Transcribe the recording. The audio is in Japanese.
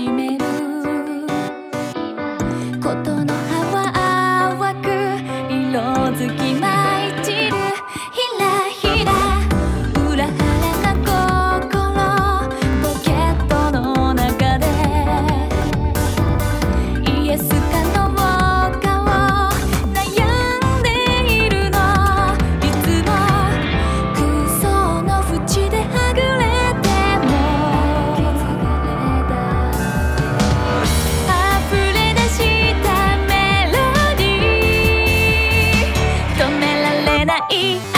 しめる。ことの葉は淡く。色づきます一